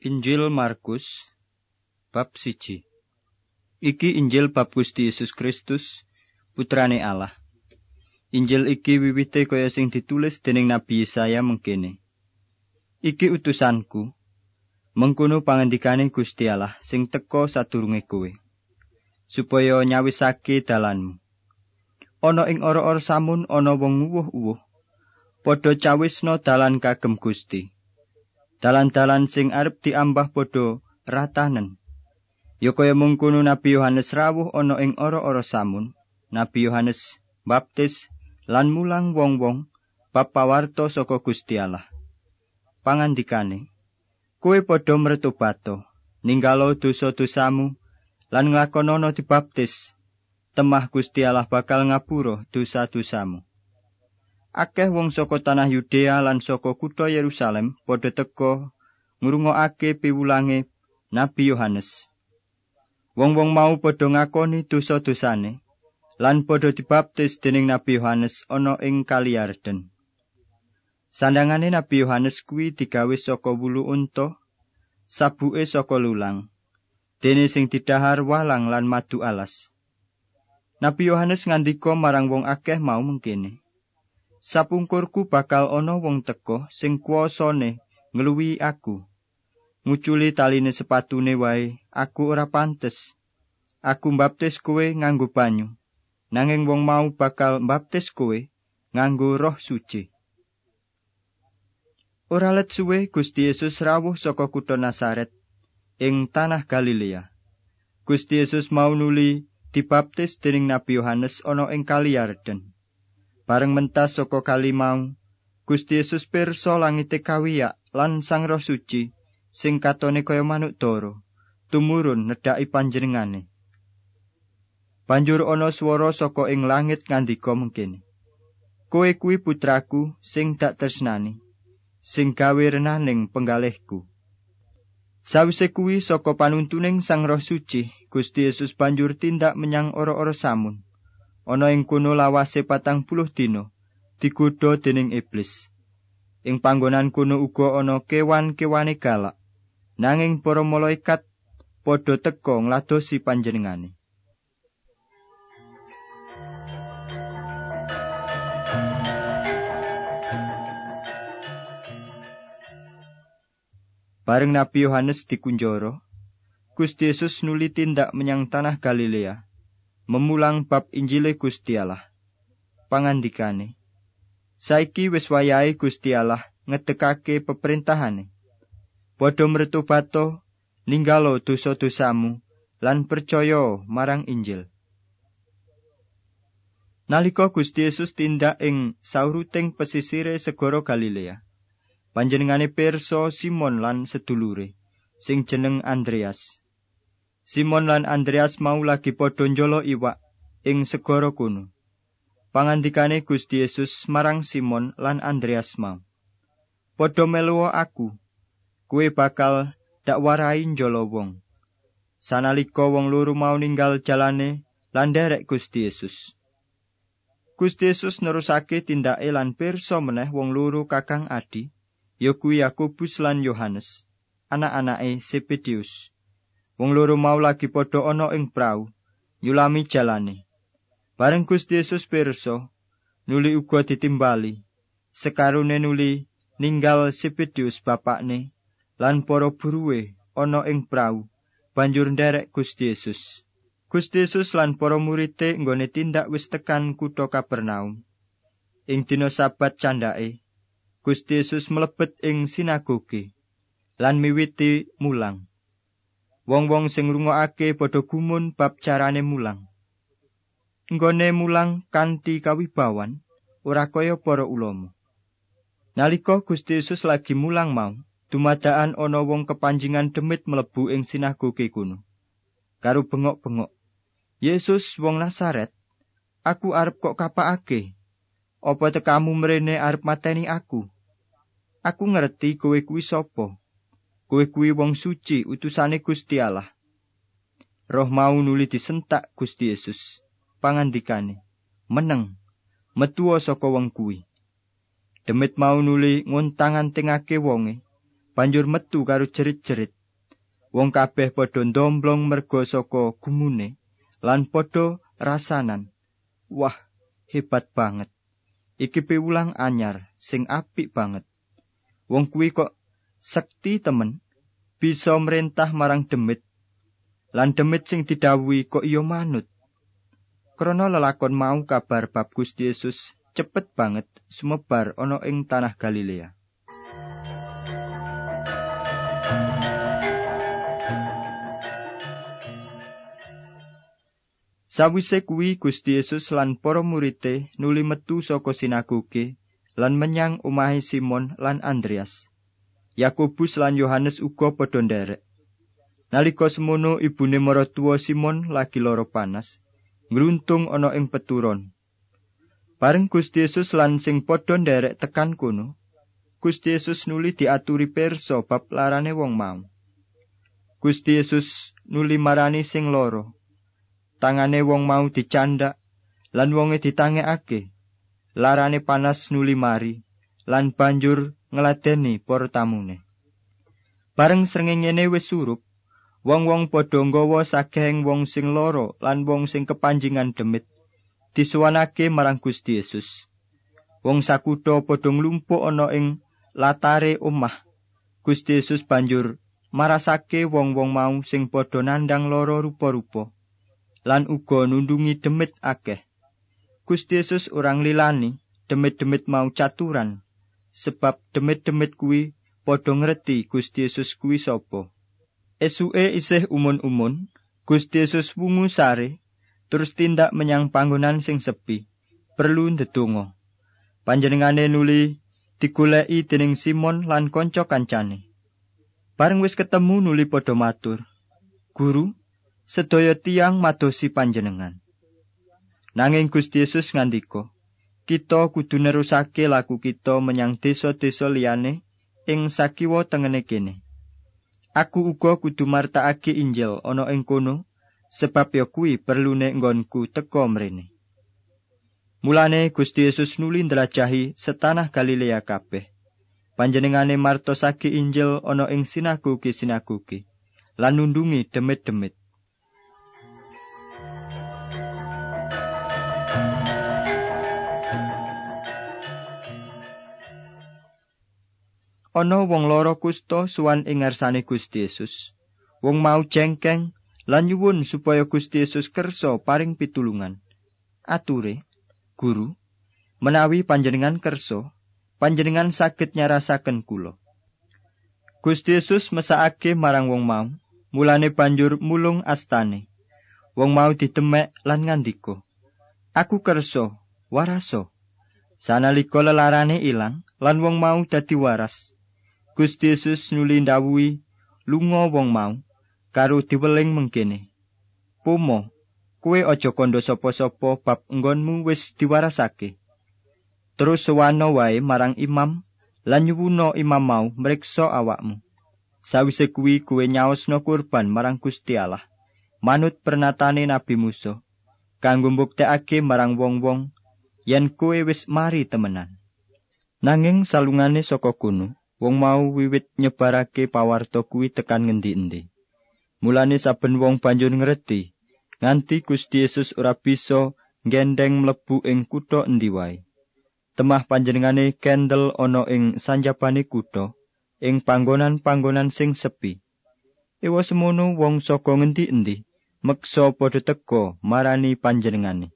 Injil Markus bab siji. Iki Injil bab Gusti Yesus Kristus putrane Allah. Injil iki wiwite kaya sing ditulis dening Nabi Yesaya mengkene. Iki utusanku mengkono pangandikane Gusti Allah sing teka sadurunge kowe supaya nyawisake dalanmu. Ana ing ora-ora samun ana wong uwuh-uwuh padha cawisna dalan kagem Gusti dalan-dalan sing arep diambah padha ratanen. Ya kaya mungkunu Nabi Yohanes rawuh ana ing ora-ora samun, Nabi Yohanes baptis lan mulang wong-wong bab pawarto saka Gusti Allah. Pangandikane, kowe padha mretobato, ninggalo dosa-dosamu lan nglakonana dibaptis, temah Gusti Allah bakal ngapura dosa-dosamu. Akeh wong saka tanah Yudea lan saka kutha Yerusalem padha teka ngrungokake piwulange Nabi Yohanes. Wong-wong mau padha ngakoni dosa-dosane lan padha dibaptis dening Nabi Yohanes ana ing Kali Yarden. Sandangane Nabi Yohanes kuwi digawe saka wulu unta, sabuke saka lulang. Dene sing didahar walang lan madu alas. Nabi Yohanes ngandika marang wong akeh mau mengkene. Sapungkurku bakal ana wong teka sing kuasane ngluwi aku. Nguculi taline sepatune wae, aku ora pantes. Aku mbaptis kowe nganggo banyu, nanging wong mau bakal mbaptis kowe nganggo roh suci. Ora let suwe Gusti Yesus rawuh saka kutha Nazaret ing tanah Galilea. Gusti Yesus mau nuli dibaptis dening Nabi Yohanes ana ing Kali Yarden. Bareng mentas saka kali mau, Gusti Yesus pirsa langite kawiyak lan Sang Roh Suci sing katone kaya manuk dara tumurun nedhaki panjenengane. Banjur ana swara saka ing langit ngandika mengkene. Kowe kuwi putraku sing dak tresnani, sing gawe renaning penggalihku. Sawise kuwi saka panuntuning Sang Roh Suci, Gusti Yesus banjur tindak menyang ora-ora samun. Ana ing kono lawase patang puluh dina digodha dening iblis. Ing panggonan kono uga ana kewan-kewane galak. Nanging para malaikat padha teka ngladosi panjenengane. Bareng Nabi Yohanes dikunjara, Gusti Yesus nuli tindak menyang tanah Galilea. Memulang bab Injile Gusti Allah. Pangandikane. Saiki wis wayahe Gusti Allah ngedekake peperintahane. Padha mretobato ninggalo dosa-dosamu lan percaya marang Injil. Nalika Gusti Yesus tindak ing sauruting pesisire segara Galilea, panjenengane pirsa Simon lan sedulure sing jeneng Andreas. Simon lan Andreas mau lagi padha njolo iwak ing segara kuno. Pangandikane Gusti Yesus marang Simon lan Andreas mau. Padha meluwo aku. Kue bakal dak warai njolo wong. Sanalika wong loro mau ninggal jalane lan derek Gusti Yesus. Gusti Yesus nerusake tindake lan pirsa meneh wong loro kakang adi, ya kuwi Yakobus lan Yohanes, anak-anake Zebedius. Wong loro mau lagi padha ana ing prau, nyulami jalane. Bareng Gusti Yesus pirsa, nuli uga ditimbali. Sekarune nuli ninggal Sipedius bapakne lan para buruwe ana ing prau, banjur nderek Gusti Yesus. Gusti Yesus lan para murite nggone tindak wis tekan kutha Kapernaum. Ing dina sabat candake, Gusti Yesus mlebet ing sinagoge lan miwiti mulang. Wong-wong sing ngrungokake padha gumun bab carane mulang. Nggone mulang kanthi kawibawan ora kaya para ulama. Nalika Gusti Yesus lagi mulang mau, dumadaan ana wong kepanjingan demit mlebu ing sinagoge kuno. Karo bengok-bengok, Yesus wong Nasaret, aku arep kok kapakake. Apa tekamu mrene arep mateni aku? Aku ngerti kowe kuwi sapa? Kowe kuwi wong suci utusane Gusti Allah. Roh mau nuli disentak Gusti Yesus. Pangandikane, meneng, metuwa saka wong kuwi. Demit mau nuli nguntangan tengake wonge. banjur metu karo jerit-jerit. Wong kabeh padha ndomblong merga saka gumune lan padha rasanan. Wah, hebat banget. Iki piwulang anyar sing apik banget. Wong kuwi kok sekti temen bisa merintah marang demit lan demit sing didhawuhi kok iya manut. Krana lelakon mau kabar bab Gusti Yesus cepet banget sumebar ana ing tanah Galilea. Sawise kuwi Gusti Yesus lan para murite nuli metu saka sinagoge lan menyang omahe Simon lan Andreas. Yakobus lan Yohanes uga padha nderek. Nalika semono ibune maratuwa Simon lagi lara panas, ngruntung ana ing peturon. Bareng Gusti Yesus lan sing padha nderek tekan kono, Gusti Yesus nuli diaturi perso bab larane wong mau. Gusti Yesus nuli marani sing loro. tangane wong mau dicandak lan wonge ditangekake larane panas nuli mari lan banjur ngladeni para tamune. Bareng srengenge wis surup wong-wong padha nggawa sageng wong sing loro lan wong sing kepanjingan demit disuwanake marang Gusti Yesus. Wong sakutha padha nglumpuk ana ing latare omah Gusti Yesus banjur marasake wong-wong mau sing padha nandang loro rupa-rupa lan uga nundungi demit akeh. Gusti Yesus orang lilani demit-demit mau caturan sebab demit-demit kuwi padha ngerti Gusti Yesus kuwi sapa. Esuke isih umun-umun, Gusti Yesus wungu sare terus tindak menyang panggonan sing sepi. Perlu ndedonga. Panjenengane nuli digoleki dening Simon lan kanca kancane. Bareng wis ketemu nuli padha matur, "Guru, sedaya tiang madosi panjenengan. Nanging Gusti Yesus ngandika, kita kudu nerusake laku kita menyang desa-desa liyane ing sakiwa tengene kene. Aku uga kudu martakake Injil ana ing kono sebab ya kuwi perlune nggonku teka mrene. Mulane Gusti Yesus nuli ndrajahi setanah Galilea kabeh. Panjenengane martosake Injil ana ing sinagoge-sinagoge lan nundungi demit-demit. Ana wong loro kusta suwan ing ngarsane Gusti Yesus. Wong mau jengkeng lan nyuwun supaya Gusti Yesus kersa paring pitulungan. Ature, Guru, menawi panjenengan kersa, panjenengan saged nyarasaken kula. Gusti Yesus mesakake marang wong mau, mulane banjur mulung astane. Wong mau ditemek lan ngandika, "Aku kersa, waraso." Sanalika lelarane ilang, lan wong mau dadi waras, Gusti Yesus nuli ndawuhi lunga wong mau karo diweling mengkene. Pumo, kowe aja kandha sapa-sapa bab nggonmu wis diwarasake. Terus sewano wae marang imam lan nyuwuna imam mau mriksa awakmu. Sawise kuwi kowe nyaosna kurban marang Gusti Allah. Manut pernatane Nabi Musa, kanggo mbuktekake marang wong-wong yen kowe wis mari temenan. Nanging salungane saka kuno, wong mau wiwit nyebarake pawarta kuwi tekan ngendi-endi. Mulane saben wong banjur ngerti nganti Gusti Yesus ora bisa gendeng mlebu ing kutha endi wae. Temah panjenengane kendel ana ing sanjabane kutha ing panggonan-panggonan sing sepi. Ewa semono wong saka ngendi-endi meksa padha teka marani panjenengane.